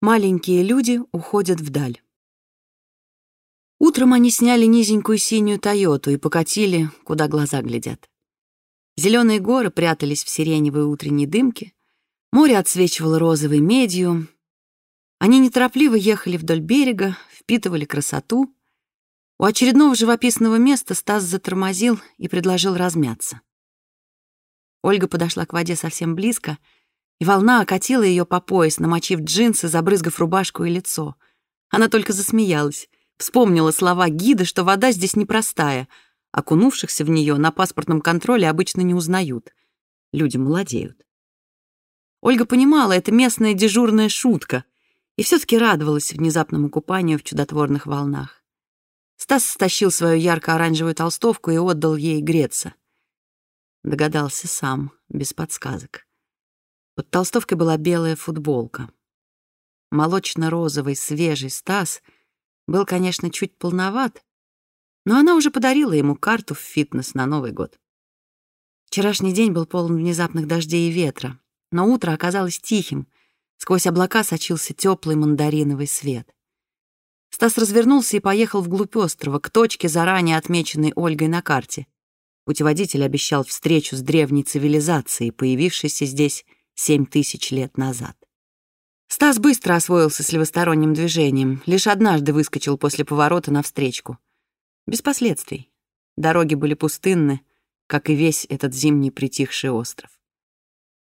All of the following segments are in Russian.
Маленькие люди уходят вдаль. Утром они сняли низенькую синюю «Тойоту» и покатили, куда глаза глядят. Зеленые горы прятались в сиреневой утренней дымке, море отсвечивало розовой медью. Они неторопливо ехали вдоль берега, впитывали красоту. У очередного живописного места Стас затормозил и предложил размяться. Ольга подошла к воде совсем близко, и волна окатила ее по пояс, намочив джинсы, забрызгав рубашку и лицо. Она только засмеялась. Вспомнила слова гида, что вода здесь непростая. Окунувшихся в нее на паспортном контроле обычно не узнают. Люди молодеют. Ольга понимала, это местная дежурная шутка, и все таки радовалась внезапному купанию в чудотворных волнах. Стас стащил свою ярко-оранжевую толстовку и отдал ей греться. Догадался сам, без подсказок. Под толстовкой была белая футболка. Молочно-розовый, свежий Стас — был, конечно, чуть полноват, но она уже подарила ему карту в фитнес на Новый год. Вчерашний день был полон внезапных дождей и ветра, но утро оказалось тихим, сквозь облака сочился теплый мандариновый свет. Стас развернулся и поехал вглубь острова, к точке, заранее отмеченной Ольгой на карте. Путеводитель обещал встречу с древней цивилизацией, появившейся здесь семь тысяч лет назад. Стас быстро освоился с левосторонним движением, лишь однажды выскочил после поворота навстречку. Без последствий. Дороги были пустынны, как и весь этот зимний притихший остров.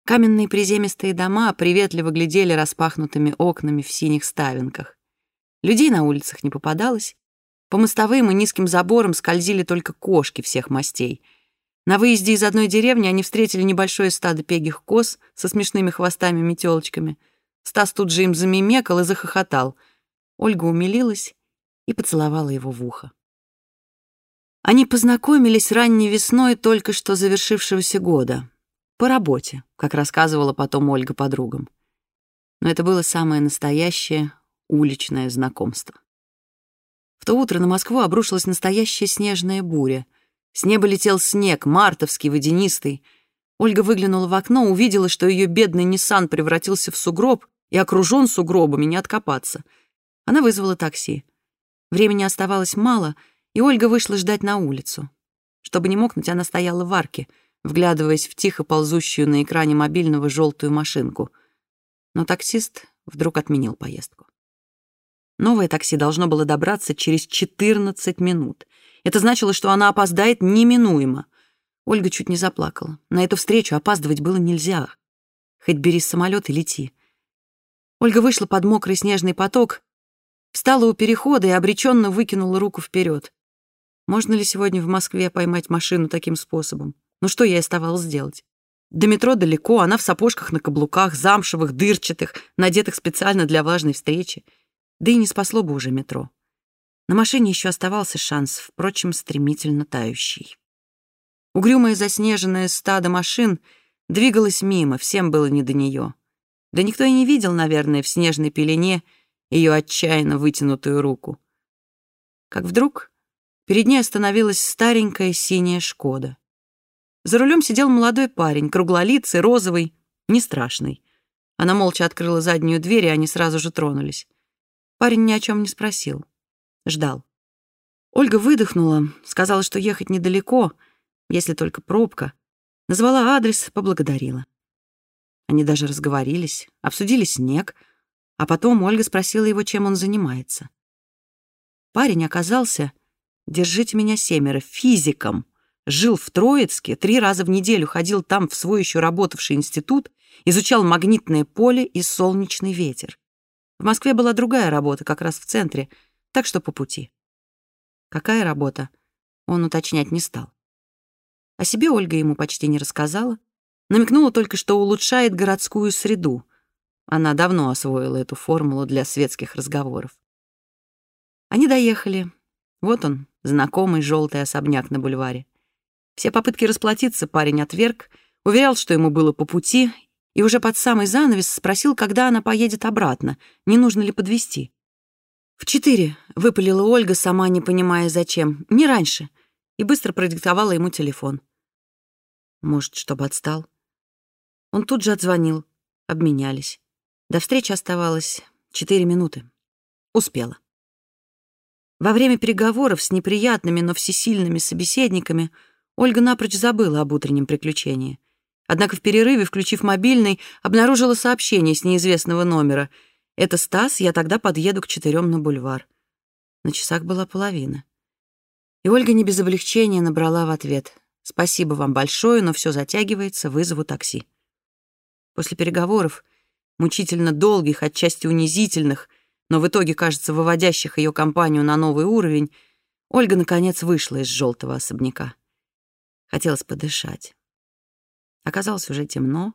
Каменные приземистые дома приветливо глядели распахнутыми окнами в синих ставинках. Людей на улицах не попадалось. По мостовым и низким заборам скользили только кошки всех мастей. На выезде из одной деревни они встретили небольшое стадо пегих коз со смешными хвостами-метелочками — Стас тут же им замемекал и захохотал. Ольга умилилась и поцеловала его в ухо. Они познакомились ранней весной только что завершившегося года. По работе, как рассказывала потом Ольга подругам. Но это было самое настоящее уличное знакомство. В то утро на Москву обрушилась настоящая снежная буря. С неба летел снег, мартовский, водянистый. Ольга выглянула в окно, увидела, что ее бедный Ниссан превратился в сугроб, и окружен сугробами, не откопаться. Она вызвала такси. Времени оставалось мало, и Ольга вышла ждать на улицу. Чтобы не мокнуть, она стояла в арке, вглядываясь в тихо ползущую на экране мобильного желтую машинку. Но таксист вдруг отменил поездку. Новое такси должно было добраться через 14 минут. Это значило, что она опоздает неминуемо. Ольга чуть не заплакала. На эту встречу опаздывать было нельзя. Хоть бери самолет и лети. Ольга вышла под мокрый снежный поток, встала у перехода и обреченно выкинула руку вперед. Можно ли сегодня в Москве поймать машину таким способом? Ну что ей оставалось делать? До метро далеко, она в сапожках на каблуках, замшевых, дырчатых, надетых специально для важной встречи. Да и не спасло бы уже метро. На машине еще оставался шанс, впрочем, стремительно тающий. Угрюмое заснеженное стадо машин двигалось мимо, всем было не до нее. Да никто и не видел, наверное, в снежной пелене ее отчаянно вытянутую руку. Как вдруг перед ней остановилась старенькая синяя «Шкода». За рулем сидел молодой парень, круглолицый, розовый, не страшный. Она молча открыла заднюю дверь, и они сразу же тронулись. Парень ни о чем не спросил. Ждал. Ольга выдохнула, сказала, что ехать недалеко, если только пробка. Назвала адрес, поблагодарила. Они даже разговорились, обсудили снег, а потом Ольга спросила его, чем он занимается. Парень оказался, держите меня семеро, физиком. Жил в Троицке, три раза в неделю ходил там в свой еще работавший институт, изучал магнитное поле и солнечный ветер. В Москве была другая работа, как раз в центре, так что по пути. Какая работа, он уточнять не стал. О себе Ольга ему почти не рассказала, Намекнула только, что улучшает городскую среду. Она давно освоила эту формулу для светских разговоров. Они доехали. Вот он, знакомый желтый особняк на бульваре. Все попытки расплатиться парень отверг, уверял, что ему было по пути, и уже под самый занавес спросил, когда она поедет обратно, не нужно ли подвезти. «В четыре», — выпалила Ольга, сама не понимая зачем, не раньше, и быстро продиктовала ему телефон. Может, чтобы отстал? Он тут же отзвонил. Обменялись. До встречи оставалось Четыре минуты. Успела. Во время переговоров с неприятными, но всесильными собеседниками Ольга напрочь забыла об утреннем приключении. Однако в перерыве, включив мобильный, обнаружила сообщение с неизвестного номера. «Это Стас, я тогда подъеду к четырем на бульвар». На часах была половина. И Ольга не без облегчения набрала в ответ. «Спасибо вам большое, но все затягивается, вызову такси». После переговоров, мучительно долгих, отчасти унизительных, но в итоге, кажется, выводящих ее компанию на новый уровень, Ольга, наконец, вышла из желтого особняка. Хотелось подышать. Оказалось уже темно,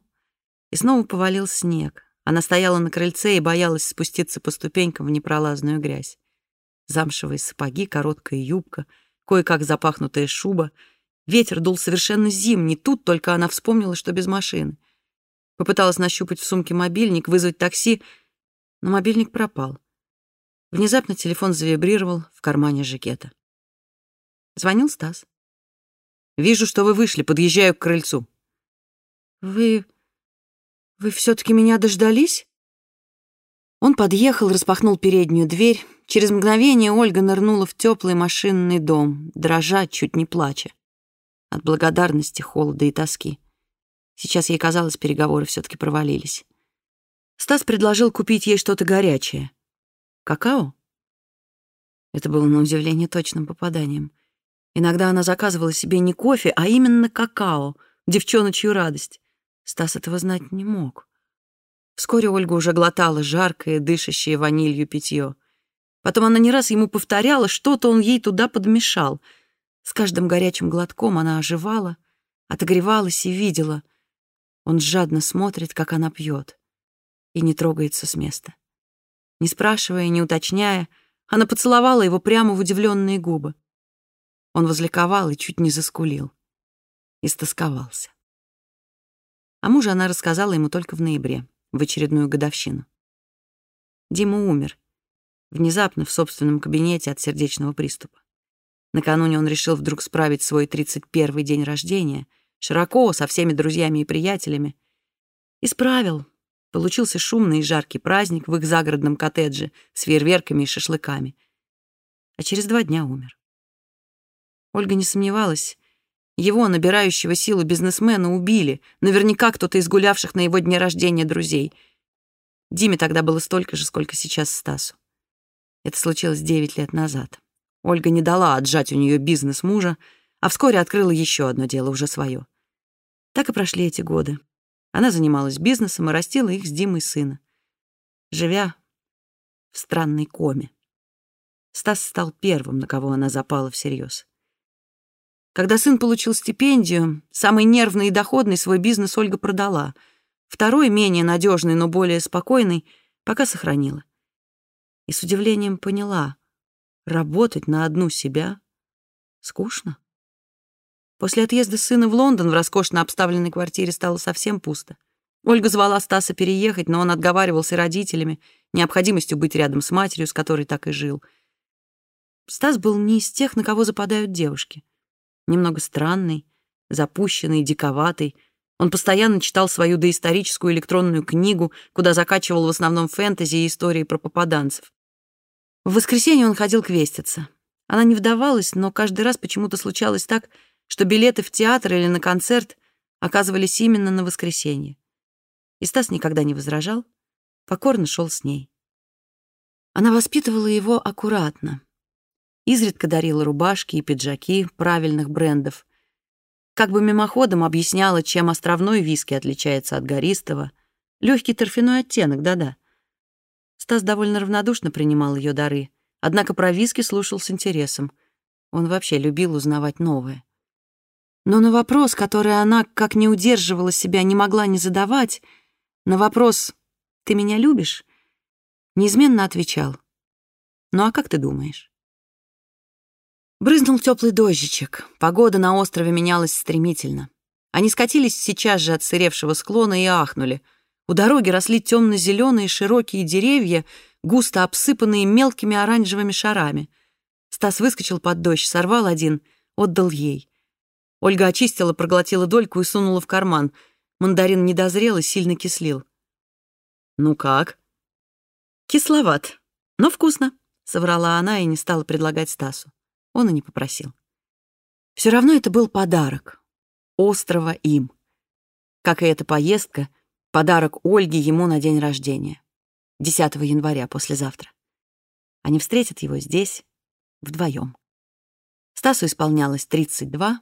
и снова повалил снег. Она стояла на крыльце и боялась спуститься по ступенькам в непролазную грязь. Замшевые сапоги, короткая юбка, кое-как запахнутая шуба. Ветер дул совершенно зимний, тут только она вспомнила, что без машины. Попыталась нащупать в сумке мобильник, вызвать такси, но мобильник пропал. Внезапно телефон завибрировал в кармане жакета. Звонил Стас. «Вижу, что вы вышли, подъезжаю к крыльцу». «Вы... вы все-таки меня дождались?» Он подъехал, распахнул переднюю дверь. Через мгновение Ольга нырнула в теплый машинный дом, дрожа, чуть не плача. От благодарности, холода и тоски. Сейчас ей казалось, переговоры все-таки провалились. Стас предложил купить ей что-то горячее. Какао? Это было на удивление точным попаданием. Иногда она заказывала себе не кофе, а именно какао, девчоночью радость. Стас этого знать не мог. Вскоре Ольга уже глотала жаркое, дышащее ванилью питье. Потом она не раз ему повторяла, что-то он ей туда подмешал. С каждым горячим глотком она оживала, отогревалась и видела. Он жадно смотрит, как она пьет, и не трогается с места. Не спрашивая, не уточняя, она поцеловала его прямо в удивленные губы. Он возликовал и чуть не заскулил. Истосковался. А мужа она рассказала ему только в ноябре, в очередную годовщину. Дима умер. Внезапно в собственном кабинете от сердечного приступа. Накануне он решил вдруг справить свой 31-й день рождения, широко, со всеми друзьями и приятелями. И справил. Получился шумный и жаркий праздник в их загородном коттедже с фейерверками и шашлыками. А через два дня умер. Ольга не сомневалась, его, набирающего силу бизнесмена, убили. Наверняка кто-то из гулявших на его дне рождения друзей. Диме тогда было столько же, сколько сейчас Стасу. Это случилось девять лет назад. Ольга не дала отжать у нее бизнес мужа, а вскоре открыла еще одно дело, уже свое. Так и прошли эти годы. Она занималась бизнесом и растила их с Димой сына, живя в странной коме. Стас стал первым, на кого она запала всерьез. Когда сын получил стипендию, самый нервный и доходный свой бизнес Ольга продала. Второй, менее надежный, но более спокойный, пока сохранила. И с удивлением поняла, работать на одну себя скучно. После отъезда сына в Лондон в роскошно обставленной квартире стало совсем пусто. Ольга звала Стаса переехать, но он отговаривался родителями, необходимостью быть рядом с матерью, с которой так и жил. Стас был не из тех, на кого западают девушки немного странный, запущенный, диковатый. Он постоянно читал свою доисторическую электронную книгу, куда закачивал в основном фэнтези и истории про попаданцев. В воскресенье он ходил к Вестице. Она не вдавалась, но каждый раз почему-то случалось так, что билеты в театр или на концерт оказывались именно на воскресенье. И Стас никогда не возражал, покорно шел с ней. Она воспитывала его аккуратно, изредка дарила рубашки и пиджаки правильных брендов. Как бы мимоходом объясняла, чем островной виски отличается от гористого. Легкий торфяной оттенок, да-да. Стас довольно равнодушно принимал ее дары, однако про виски слушал с интересом. Он вообще любил узнавать новое. Но на вопрос, который она, как не удерживала себя, не могла не задавать, на вопрос «Ты меня любишь?» неизменно отвечал «Ну а как ты думаешь?» Брызнул теплый дождичек. Погода на острове менялась стремительно. Они скатились сейчас же от сыревшего склона и ахнули. У дороги росли темно-зеленые широкие деревья, густо обсыпанные мелкими оранжевыми шарами. Стас выскочил под дождь, сорвал один, отдал ей. Ольга очистила, проглотила дольку и сунула в карман. Мандарин недозрел и сильно кислил. «Ну как?» «Кисловат, но вкусно», — соврала она и не стала предлагать Стасу. Он и не попросил. Все равно это был подарок. Острова им. Как и эта поездка, подарок Ольги ему на день рождения. 10 января, послезавтра. Они встретят его здесь, вдвоем. Стасу исполнялось 32,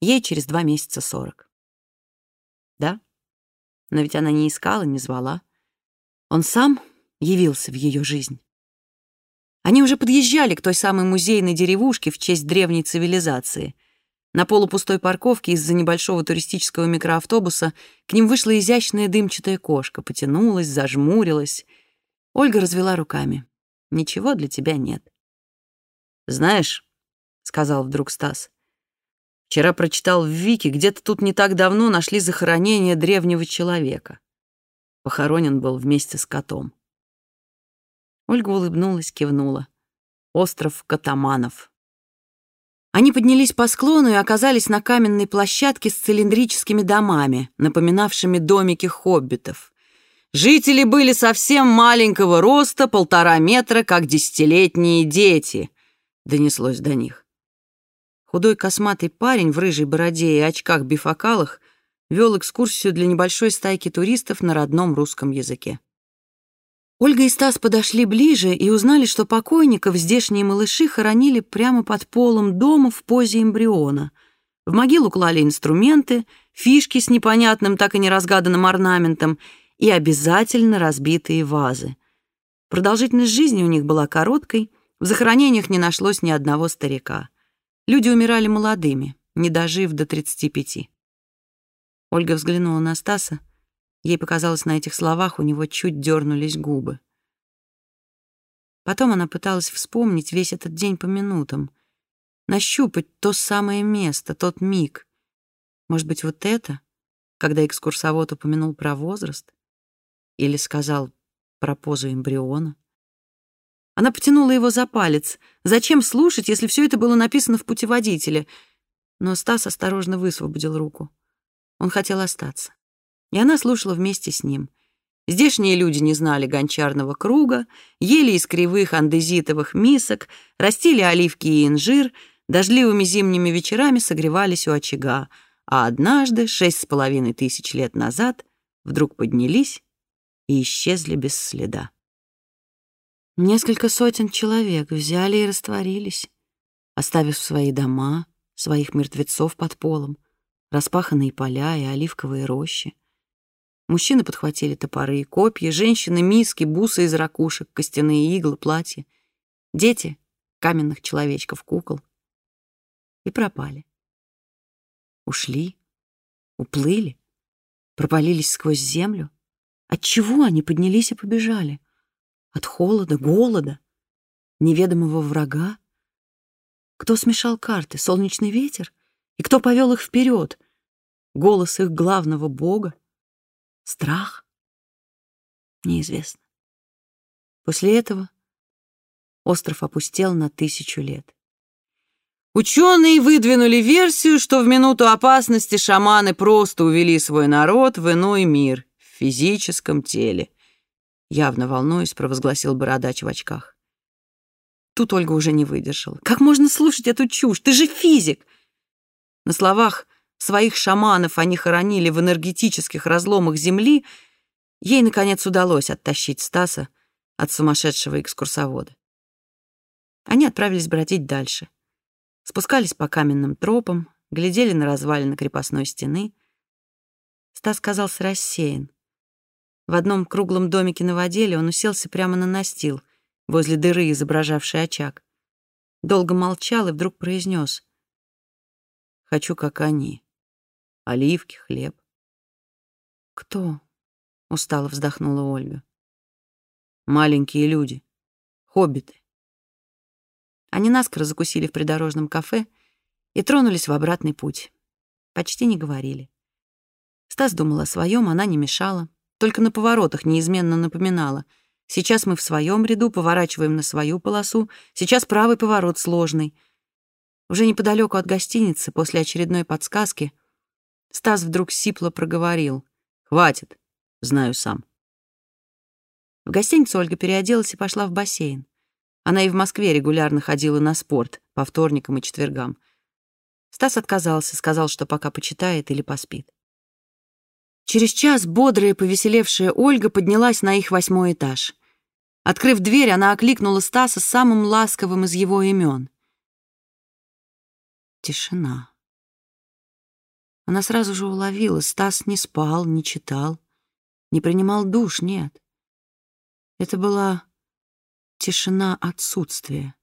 ей через два месяца 40. Да, но ведь она не искала, не звала. Он сам явился в ее жизнь. Они уже подъезжали к той самой музейной деревушке в честь древней цивилизации. На полупустой парковке из-за небольшого туристического микроавтобуса к ним вышла изящная дымчатая кошка, потянулась, зажмурилась. Ольга развела руками. «Ничего для тебя нет». «Знаешь», — сказал вдруг Стас, «вчера прочитал в Вики, где-то тут не так давно нашли захоронение древнего человека. Похоронен был вместе с котом. Ольга улыбнулась, кивнула. Остров Катаманов. Они поднялись по склону и оказались на каменной площадке с цилиндрическими домами, напоминавшими домики хоббитов. Жители были совсем маленького роста, полтора метра, как десятилетние дети, донеслось до них. Худой косматый парень в рыжей бороде и очках-бифокалах вел экскурсию для небольшой стайки туристов на родном русском языке. Ольга и Стас подошли ближе и узнали, что покойников здешние малыши хоронили прямо под полом дома в позе эмбриона. В могилу клали инструменты, фишки с непонятным, так и неразгаданным орнаментом и обязательно разбитые вазы. Продолжительность жизни у них была короткой, в захоронениях не нашлось ни одного старика. Люди умирали молодыми, не дожив до 35. Ольга взглянула на Стаса, Ей показалось, на этих словах у него чуть дернулись губы. Потом она пыталась вспомнить весь этот день по минутам, нащупать то самое место, тот миг. Может быть, вот это, когда экскурсовод упомянул про возраст? Или сказал про позу эмбриона? Она потянула его за палец. Зачем слушать, если все это было написано в путеводителе? Но Стас осторожно высвободил руку. Он хотел остаться и она слушала вместе с ним. Здешние люди не знали гончарного круга, ели из кривых андезитовых мисок, растили оливки и инжир, дождливыми зимними вечерами согревались у очага, а однажды, шесть с половиной тысяч лет назад, вдруг поднялись и исчезли без следа. Несколько сотен человек взяли и растворились, оставив свои дома, своих мертвецов под полом, распаханные поля и оливковые рощи. Мужчины подхватили топоры и копья, женщины — миски, бусы из ракушек, костяные иглы, платья. Дети — каменных человечков, кукол. И пропали. Ушли, уплыли, пропалились сквозь землю. От чего они поднялись и побежали? От холода, голода, неведомого врага? Кто смешал карты? Солнечный ветер? И кто повел их вперед? Голос их главного бога? Страх? Неизвестно. После этого остров опустел на тысячу лет. Ученые выдвинули версию, что в минуту опасности шаманы просто увели свой народ в иной мир, в физическом теле. Явно волнуясь, провозгласил бородач в очках. Тут Ольга уже не выдержала. «Как можно слушать эту чушь? Ты же физик!» На словах своих шаманов они хоронили в энергетических разломах земли, ей, наконец, удалось оттащить Стаса от сумасшедшего экскурсовода. Они отправились бродить дальше. Спускались по каменным тропам, глядели на развалины крепостной стены. Стас казался рассеян. В одном круглом домике на воделе он уселся прямо на настил, возле дыры, изображавшей очаг. Долго молчал и вдруг произнес: «Хочу, как они оливки, хлеб. «Кто?» — устало вздохнула Ольга. «Маленькие люди, хоббиты». Они наскоро закусили в придорожном кафе и тронулись в обратный путь. Почти не говорили. Стас думал о своем, она не мешала, только на поворотах неизменно напоминала. Сейчас мы в своем ряду поворачиваем на свою полосу, сейчас правый поворот сложный. Уже неподалеку от гостиницы, после очередной подсказки, Стас вдруг сипло проговорил. «Хватит, знаю сам». В гостинице Ольга переоделась и пошла в бассейн. Она и в Москве регулярно ходила на спорт по вторникам и четвергам. Стас отказался, сказал, что пока почитает или поспит. Через час бодрая, повеселевшая Ольга поднялась на их восьмой этаж. Открыв дверь, она окликнула Стаса самым ласковым из его имен. Тишина. Она сразу же уловила, Стас не спал, не читал, не принимал душ, нет. Это была тишина отсутствия.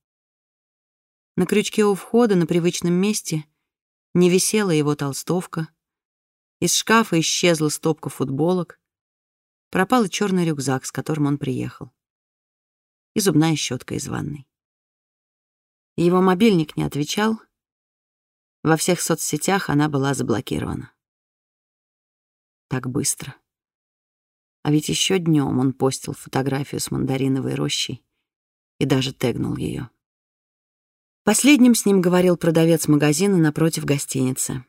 На крючке у входа на привычном месте не висела его толстовка. Из шкафа исчезла стопка футболок. Пропал и черный рюкзак, с которым он приехал. И зубная щетка из ванной. Его мобильник не отвечал. Во всех соцсетях она была заблокирована. Так быстро. А ведь еще днем он постил фотографию с мандариновой рощей и даже тегнул ее. Последним с ним говорил продавец магазина напротив гостиницы.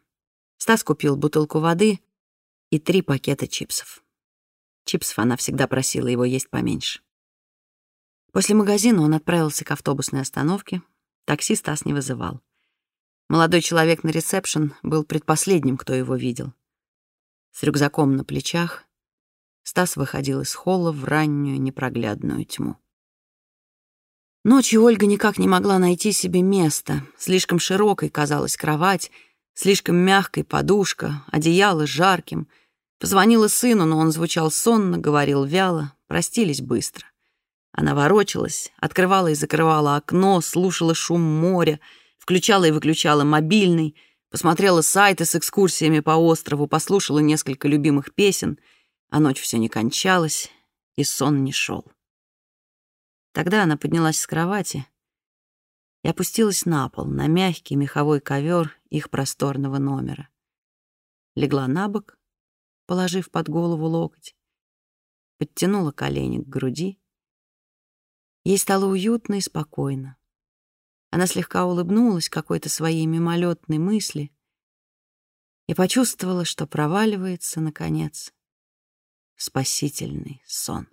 Стас купил бутылку воды и три пакета чипсов. Чипсов она всегда просила его есть поменьше. После магазина он отправился к автобусной остановке. Такси Стас не вызывал. Молодой человек на ресепшн был предпоследним, кто его видел. С рюкзаком на плечах Стас выходил из холла в раннюю непроглядную тьму. Ночью Ольга никак не могла найти себе места. Слишком широкой казалась кровать, слишком мягкой подушка, одеяло жарким. Позвонила сыну, но он звучал сонно, говорил вяло, простились быстро. Она ворочалась, открывала и закрывала окно, слушала шум моря, включала и выключала мобильный, посмотрела сайты с экскурсиями по острову, послушала несколько любимых песен — а ночь все не кончалась, и сон не шел. Тогда она поднялась с кровати и опустилась на пол, на мягкий меховой ковер их просторного номера. Легла на бок, положив под голову локоть, подтянула колени к груди. Ей стало уютно и спокойно. Она слегка улыбнулась какой-то своей мимолетной мысли и почувствовала, что проваливается, наконец, спасительный сон.